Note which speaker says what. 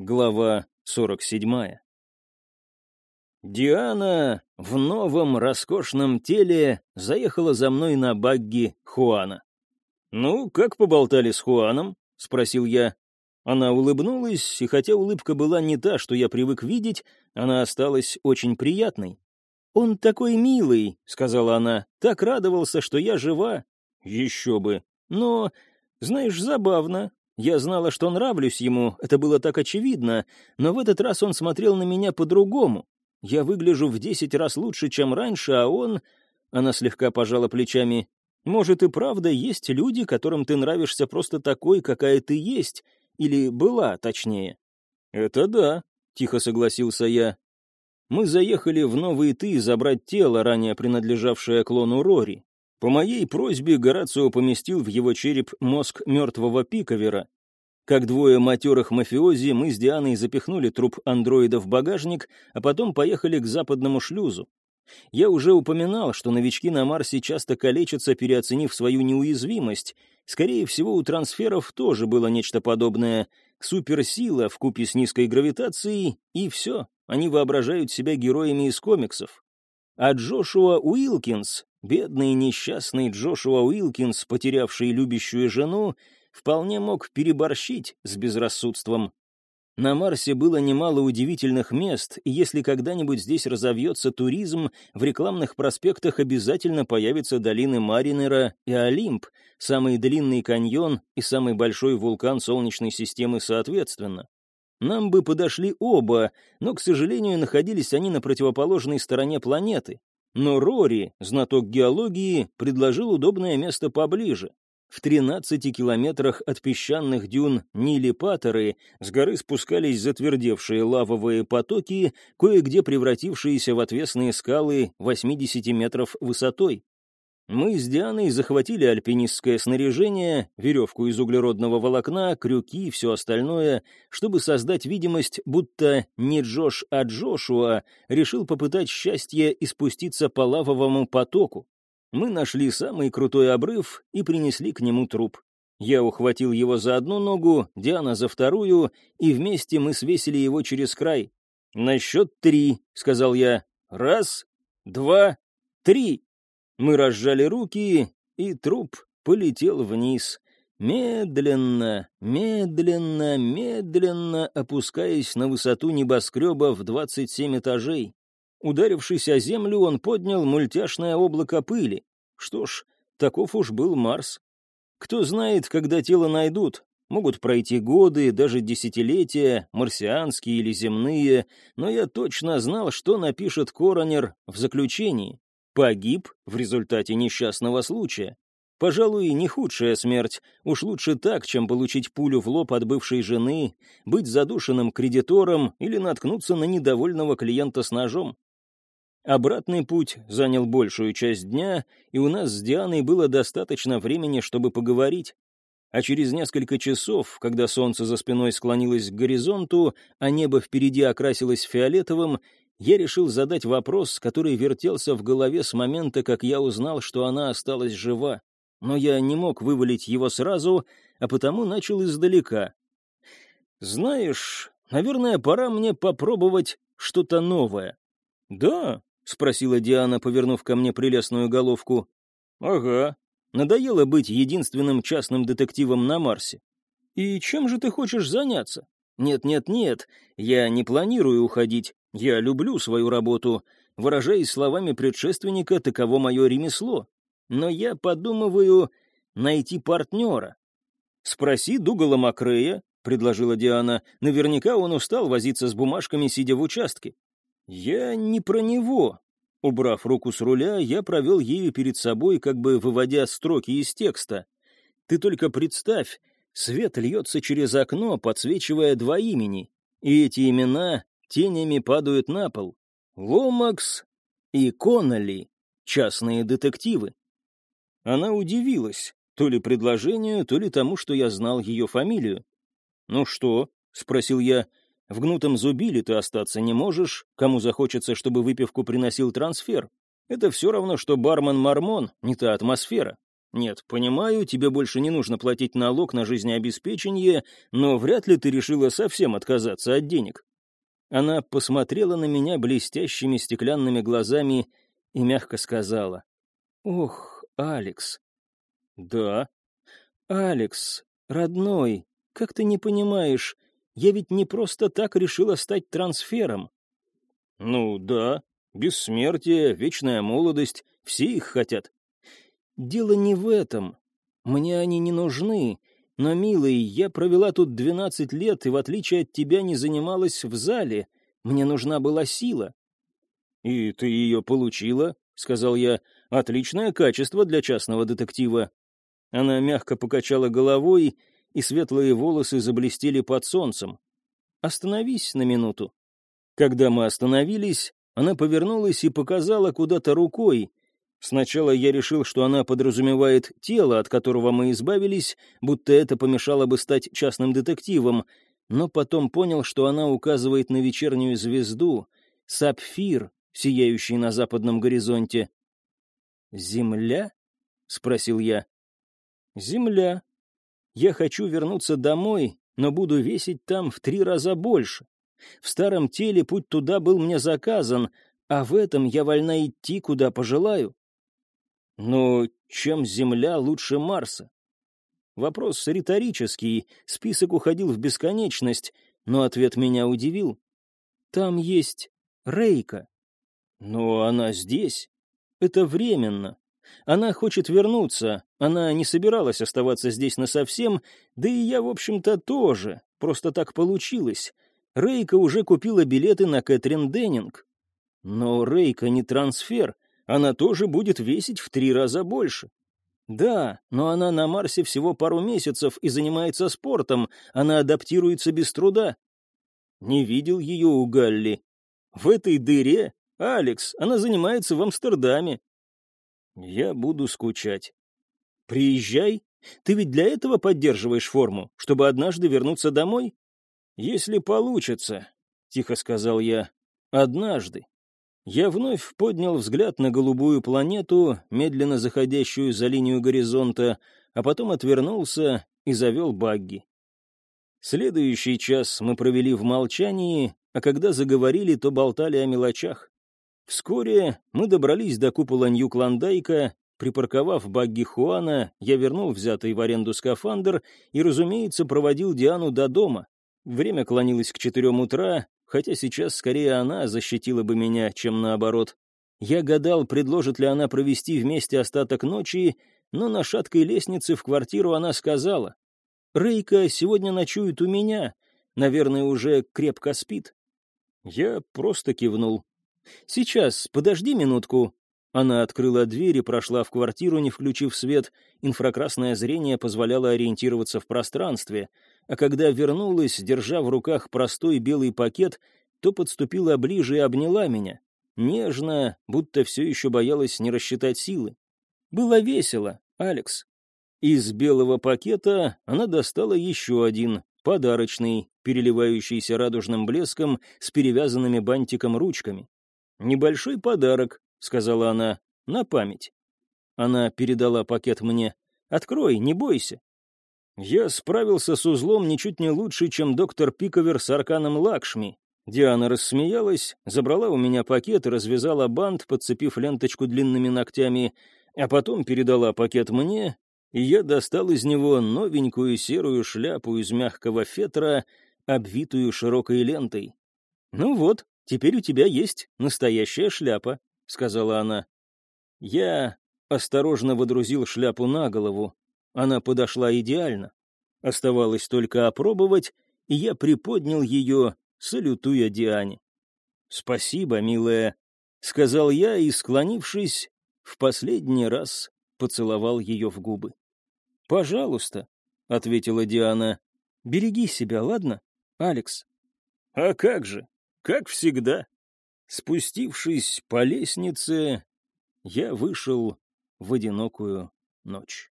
Speaker 1: Глава 47. Диана в новом роскошном теле заехала за мной на багги Хуана. «Ну, как поболтали с Хуаном?» — спросил я. Она улыбнулась, и хотя улыбка была не та, что я привык видеть, она осталась очень приятной. «Он такой милый», — сказала она, — «так радовался, что я жива». «Еще бы. Но, знаешь, забавно. Я знала, что нравлюсь ему, это было так очевидно, но в этот раз он смотрел на меня по-другому. Я выгляжу в десять раз лучше, чем раньше, а он... Она слегка пожала плечами. Может, и правда есть люди, которым ты нравишься просто такой, какая ты есть, или была, точнее. Это да, тихо согласился я. Мы заехали в Новый Ты забрать тело, ранее принадлежавшее клону Рори. По моей просьбе Горацио поместил в его череп мозг мертвого пиковера. Как двое матерых мафиози, мы с Дианой запихнули труп андроида в багажник, а потом поехали к западному шлюзу. Я уже упоминал, что новички на Марсе часто калечатся, переоценив свою неуязвимость. Скорее всего, у трансферов тоже было нечто подобное. Суперсила в купе с низкой гравитацией, и все. Они воображают себя героями из комиксов. А Джошуа Уилкинс, бедный несчастный Джошуа Уилкинс, потерявший любящую жену, вполне мог переборщить с безрассудством. На Марсе было немало удивительных мест, и если когда-нибудь здесь разовьется туризм, в рекламных проспектах обязательно появятся долины Маринера и Олимп, самый длинный каньон и самый большой вулкан Солнечной системы соответственно. Нам бы подошли оба, но, к сожалению, находились они на противоположной стороне планеты. Но Рори, знаток геологии, предложил удобное место поближе. В 13 километрах от песчаных дюн Нили-Патеры с горы спускались затвердевшие лавовые потоки, кое-где превратившиеся в отвесные скалы 80 метров высотой. Мы с Дианой захватили альпинистское снаряжение, веревку из углеродного волокна, крюки и все остальное, чтобы создать видимость, будто не Джош, а Джошуа решил попытать счастье и спуститься по лавовому потоку. Мы нашли самый крутой обрыв и принесли к нему труп. Я ухватил его за одну ногу, Диана за вторую, и вместе мы свесили его через край. «На счет три», — сказал я. «Раз, два, три». Мы разжали руки, и труп полетел вниз, медленно, медленно, медленно опускаясь на высоту небоскреба в 27 этажей. Ударившись о землю, он поднял мультяшное облако пыли. Что ж, таков уж был Марс. Кто знает, когда тело найдут. Могут пройти годы, даже десятилетия, марсианские или земные, но я точно знал, что напишет коронер в заключении. Погиб в результате несчастного случая. Пожалуй, не худшая смерть. Уж лучше так, чем получить пулю в лоб от бывшей жены, быть задушенным кредитором или наткнуться на недовольного клиента с ножом. Обратный путь занял большую часть дня, и у нас с Дианой было достаточно времени, чтобы поговорить. А через несколько часов, когда солнце за спиной склонилось к горизонту, а небо впереди окрасилось фиолетовым, я решил задать вопрос, который вертелся в голове с момента, как я узнал, что она осталась жива. Но я не мог вывалить его сразу, а потому начал издалека. «Знаешь, наверное, пора мне попробовать что-то новое». «Да?» — спросила Диана, повернув ко мне прелестную головку. «Ага. Надоело быть единственным частным детективом на Марсе. И чем же ты хочешь заняться?» «Нет-нет-нет, я не планирую уходить. Я люблю свою работу. Выражаясь словами предшественника, таково мое ремесло. Но я подумываю найти партнера. Спроси Дугала Макрея, — предложила Диана. Наверняка он устал возиться с бумажками, сидя в участке. Я не про него. Убрав руку с руля, я провел ею перед собой, как бы выводя строки из текста. Ты только представь, свет льется через окно, подсвечивая два имени. И эти имена тенями падают на пол. Ломакс и Конноли, частные детективы. Она удивилась, то ли предложению, то ли тому, что я знал ее фамилию. «Ну что?» — спросил я. «В гнутом зубиле ты остаться не можешь, кому захочется, чтобы выпивку приносил трансфер. Это все равно, что бармен-мормон, не та атмосфера. Нет, понимаю, тебе больше не нужно платить налог на жизнеобеспечение, но вряд ли ты решила совсем отказаться от денег. Она посмотрела на меня блестящими стеклянными глазами и мягко сказала. «Ох, Алекс». «Да». «Алекс, родной, как ты не понимаешь, я ведь не просто так решила стать трансфером». «Ну да, бессмертие, вечная молодость, все их хотят». «Дело не в этом. Мне они не нужны. Но, милый, я провела тут двенадцать лет и, в отличие от тебя, не занималась в зале. Мне нужна была сила». «И ты ее получила?» — сказал я. «Отличное качество для частного детектива». Она мягко покачала головой, и светлые волосы заблестели под солнцем. «Остановись на минуту». Когда мы остановились, она повернулась и показала куда-то рукой, Сначала я решил, что она подразумевает тело, от которого мы избавились, будто это помешало бы стать частным детективом, но потом понял, что она указывает на вечернюю звезду, сапфир, сияющий на западном горизонте. «Земля?» — спросил я. «Земля. Я хочу вернуться домой, но буду весить там в три раза больше. В старом теле путь туда был мне заказан, а в этом я вольна идти, куда пожелаю. Но чем Земля лучше Марса? Вопрос риторический, список уходил в бесконечность, но ответ меня удивил. Там есть Рейка. Но она здесь. Это временно. Она хочет вернуться, она не собиралась оставаться здесь насовсем, да и я, в общем-то, тоже, просто так получилось. Рейка уже купила билеты на Кэтрин Деннинг. Но Рейка не трансфер — она тоже будет весить в три раза больше. Да, но она на Марсе всего пару месяцев и занимается спортом, она адаптируется без труда. Не видел ее у Галли. В этой дыре, Алекс, она занимается в Амстердаме. Я буду скучать. Приезжай. Ты ведь для этого поддерживаешь форму, чтобы однажды вернуться домой? Если получится, — тихо сказал я, — однажды. Я вновь поднял взгляд на голубую планету, медленно заходящую за линию горизонта, а потом отвернулся и завел багги. Следующий час мы провели в молчании, а когда заговорили, то болтали о мелочах. Вскоре мы добрались до купола Нью-Клондайка, припарковав багги Хуана, я вернул взятый в аренду скафандр и, разумеется, проводил Диану до дома. Время клонилось к четырем утра, хотя сейчас скорее она защитила бы меня, чем наоборот. Я гадал, предложит ли она провести вместе остаток ночи, но на шаткой лестнице в квартиру она сказала. «Рейка сегодня ночует у меня, наверное, уже крепко спит». Я просто кивнул. «Сейчас, подожди минутку». Она открыла дверь и прошла в квартиру, не включив свет. Инфракрасное зрение позволяло ориентироваться в пространстве — а когда вернулась, держа в руках простой белый пакет, то подступила ближе и обняла меня. Нежно, будто все еще боялась не рассчитать силы. Было весело, Алекс. Из белого пакета она достала еще один, подарочный, переливающийся радужным блеском с перевязанными бантиком ручками. «Небольшой подарок», — сказала она, — «на память». Она передала пакет мне. «Открой, не бойся». Я справился с узлом ничуть не лучше, чем доктор Пиковер с арканом Лакшми. Диана рассмеялась, забрала у меня пакет и развязала бант, подцепив ленточку длинными ногтями, а потом передала пакет мне, и я достал из него новенькую серую шляпу из мягкого фетра, обвитую широкой лентой. «Ну вот, теперь у тебя есть настоящая шляпа», — сказала она. Я осторожно водрузил шляпу на голову. Она подошла идеально. Оставалось только опробовать, и я приподнял ее, салютуя Диане. «Спасибо, милая», — сказал я и, склонившись, в последний раз поцеловал ее в губы. «Пожалуйста», — ответила Диана. «Береги себя, ладно, Алекс?» «А как же, как всегда». Спустившись по лестнице, я вышел в одинокую ночь.